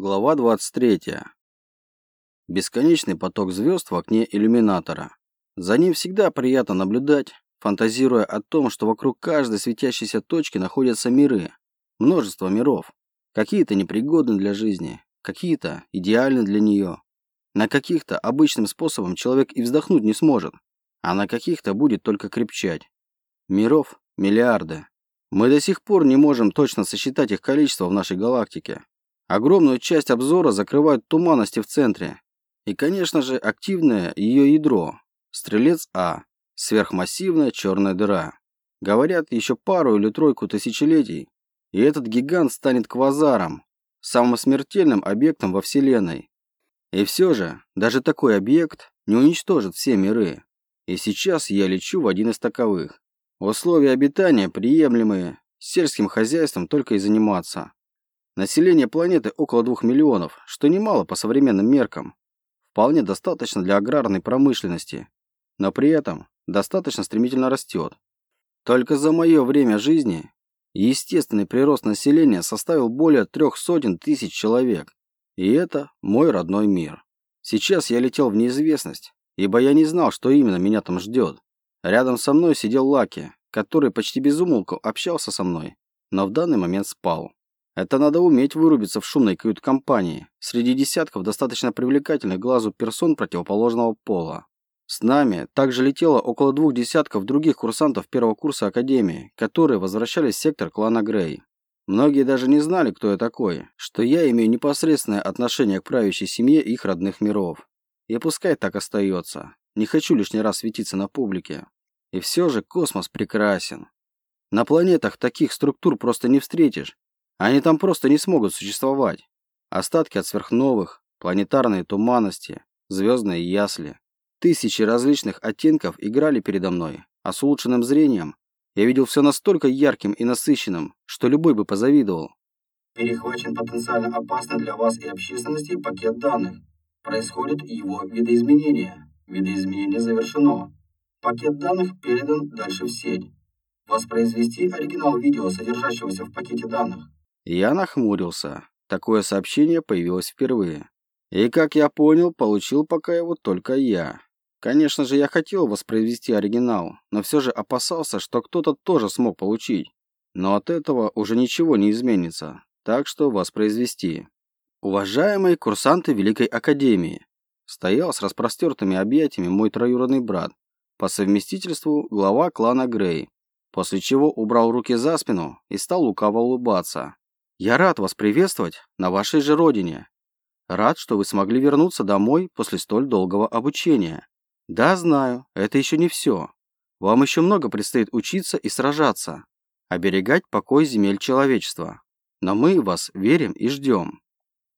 Глава 23. Бесконечный поток звезд в окне иллюминатора. За ним всегда приятно наблюдать, фантазируя о том, что вокруг каждой светящейся точки находятся миры. Множество миров. Какие-то непригодны для жизни, какие-то идеальны для нее. На каких-то обычным способом человек и вздохнуть не сможет, а на каких-то будет только крепчать. Миров миллиарды. Мы до сих пор не можем точно сосчитать их количество в нашей галактике. Огромную часть обзора закрывают туманности в центре. И, конечно же, активное ее ядро. Стрелец А. Сверхмассивная черная дыра. Говорят, еще пару или тройку тысячелетий, и этот гигант станет квазаром, самым смертельным объектом во Вселенной. И все же, даже такой объект не уничтожит все миры. И сейчас я лечу в один из таковых. Условия обитания приемлемые, сельским хозяйством только и заниматься. Население планеты около 2 миллионов, что немало по современным меркам. Вполне достаточно для аграрной промышленности, но при этом достаточно стремительно растет. Только за мое время жизни естественный прирост населения составил более трех сотен тысяч человек. И это мой родной мир. Сейчас я летел в неизвестность, ибо я не знал, что именно меня там ждет. Рядом со мной сидел Лаки, который почти без умолку общался со мной, но в данный момент спал. Это надо уметь вырубиться в шумной кают-компании среди десятков достаточно привлекательных глазу персон противоположного пола. С нами также летело около двух десятков других курсантов первого курса Академии, которые возвращались в сектор клана Грей. Многие даже не знали, кто я такой, что я имею непосредственное отношение к правящей семье их родных миров. И пускай так остается. Не хочу лишний раз светиться на публике. И все же космос прекрасен. На планетах таких структур просто не встретишь, они там просто не смогут существовать. Остатки от сверхновых, планетарные туманности, звездные ясли. Тысячи различных оттенков играли передо мной, а с улучшенным зрением я видел все настолько ярким и насыщенным, что любой бы позавидовал. Перехвачен потенциально опасный для вас и общественности пакет данных. Происходит его видоизменение. Видоизменение завершено. Пакет данных передан дальше в сеть. Воспроизвести оригинал видео, содержащегося в пакете данных. Я нахмурился. Такое сообщение появилось впервые. И, как я понял, получил пока его только я. Конечно же, я хотел воспроизвести оригинал, но все же опасался, что кто-то тоже смог получить. Но от этого уже ничего не изменится, так что воспроизвести. Уважаемые курсанты Великой Академии, стоял с распростертыми объятиями мой троюродный брат, по совместительству глава клана Грей, после чего убрал руки за спину и стал лукаво улыбаться. Я рад вас приветствовать на вашей же родине. Рад, что вы смогли вернуться домой после столь долгого обучения. Да, знаю, это еще не все. Вам еще много предстоит учиться и сражаться, оберегать покой земель человечества. Но мы вас верим и ждем.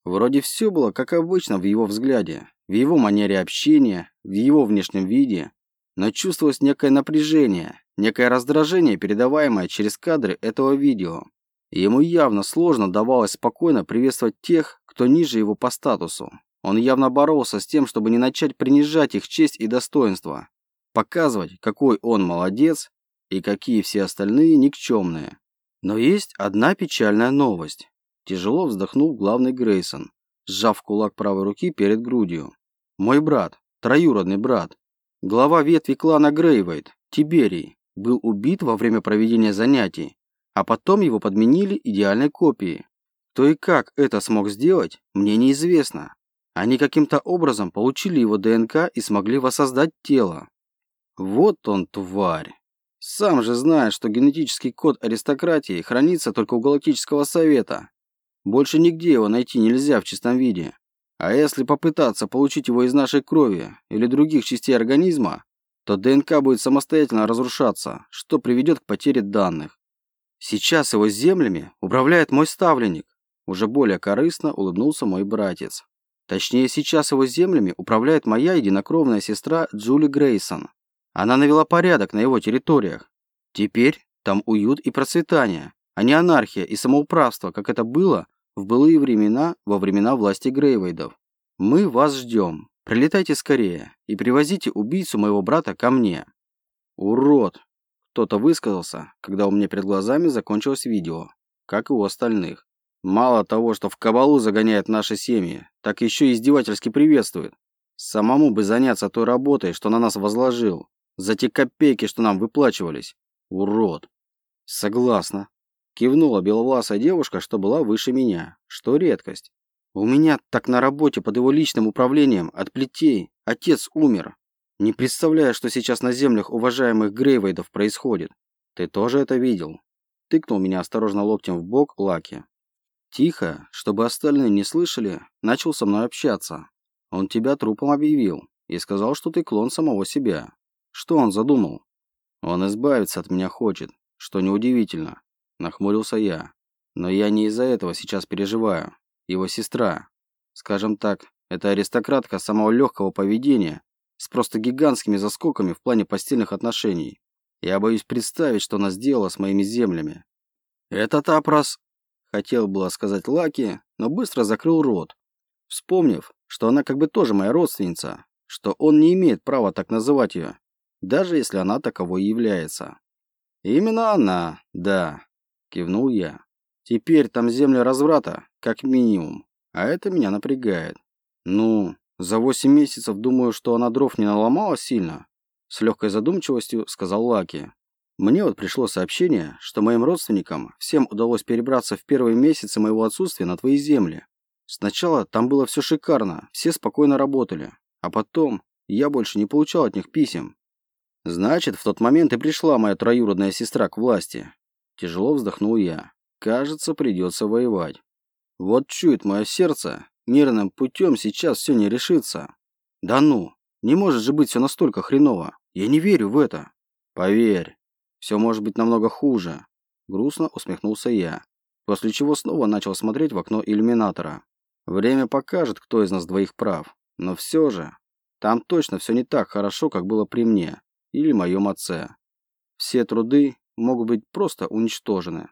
Вроде все было как обычно в его взгляде, в его манере общения, в его внешнем виде, но чувствовалось некое напряжение, некое раздражение, передаваемое через кадры этого видео. Ему явно сложно давалось спокойно приветствовать тех, кто ниже его по статусу. Он явно боролся с тем, чтобы не начать принижать их честь и достоинство, показывать, какой он молодец и какие все остальные никчемные. Но есть одна печальная новость. Тяжело вздохнул главный Грейсон, сжав кулак правой руки перед грудью. Мой брат, троюродный брат, глава ветви клана Грейвейд, Тиберий, был убит во время проведения занятий а потом его подменили идеальной копией. Кто и как это смог сделать, мне неизвестно. Они каким-то образом получили его ДНК и смогли воссоздать тело. Вот он, тварь. Сам же знает, что генетический код аристократии хранится только у Галактического Совета. Больше нигде его найти нельзя в чистом виде. А если попытаться получить его из нашей крови или других частей организма, то ДНК будет самостоятельно разрушаться, что приведет к потере данных. Сейчас его землями управляет мой ставленник. Уже более корыстно улыбнулся мой братец. Точнее, сейчас его землями управляет моя единокровная сестра Джули Грейсон. Она навела порядок на его территориях. Теперь там уют и процветание, а не анархия и самоуправство, как это было в былые времена, во времена власти Грейвейдов. Мы вас ждем. Прилетайте скорее и привозите убийцу моего брата ко мне. Урод, кто-то высказался, когда у меня перед глазами закончилось видео, как и у остальных. Мало того, что в кабалу загоняет наши семьи, так еще и издевательски приветствует. Самому бы заняться той работой, что на нас возложил, за те копейки, что нам выплачивались. Урод. Согласна. Кивнула беловласая девушка, что была выше меня, что редкость. У меня так на работе под его личным управлением от плетей отец умер. Не представляю, что сейчас на землях уважаемых Грейвейдов происходит. Ты тоже это видел? Тыкнул меня осторожно локтем в бок Лаки. Тихо, чтобы остальные не слышали, начал со мной общаться. Он тебя трупом объявил и сказал, что ты клон самого себя. Что он задумал? Он избавиться от меня хочет, что неудивительно. Нахмурился я. Но я не из-за этого сейчас переживаю. Его сестра. Скажем так, это аристократка самого легкого поведения с просто гигантскими заскоками в плане постельных отношений. Я боюсь представить, что она сделала с моими землями. Этот опрос Хотел было сказать Лаки, но быстро закрыл рот, вспомнив, что она как бы тоже моя родственница, что он не имеет права так называть ее, даже если она таковой является. «Именно она, да», – кивнул я. «Теперь там земля разврата, как минимум, а это меня напрягает. Ну, за восемь месяцев думаю, что она дров не наломала сильно», – с легкой задумчивостью сказал Лаки. Мне вот пришло сообщение, что моим родственникам всем удалось перебраться в первые месяцы моего отсутствия на твои земли. Сначала там было все шикарно, все спокойно работали. А потом я больше не получал от них писем. Значит, в тот момент и пришла моя троюродная сестра к власти. Тяжело вздохнул я. Кажется, придется воевать. Вот чует мое сердце, мирным путем сейчас все не решится. Да ну, не может же быть все настолько хреново. Я не верю в это. Поверь, все может быть намного хуже. Грустно усмехнулся я, после чего снова начал смотреть в окно иллюминатора. Время покажет, кто из нас двоих прав. Но все же, там точно все не так хорошо, как было при мне или моем отце. Все труды могут быть просто уничтожены.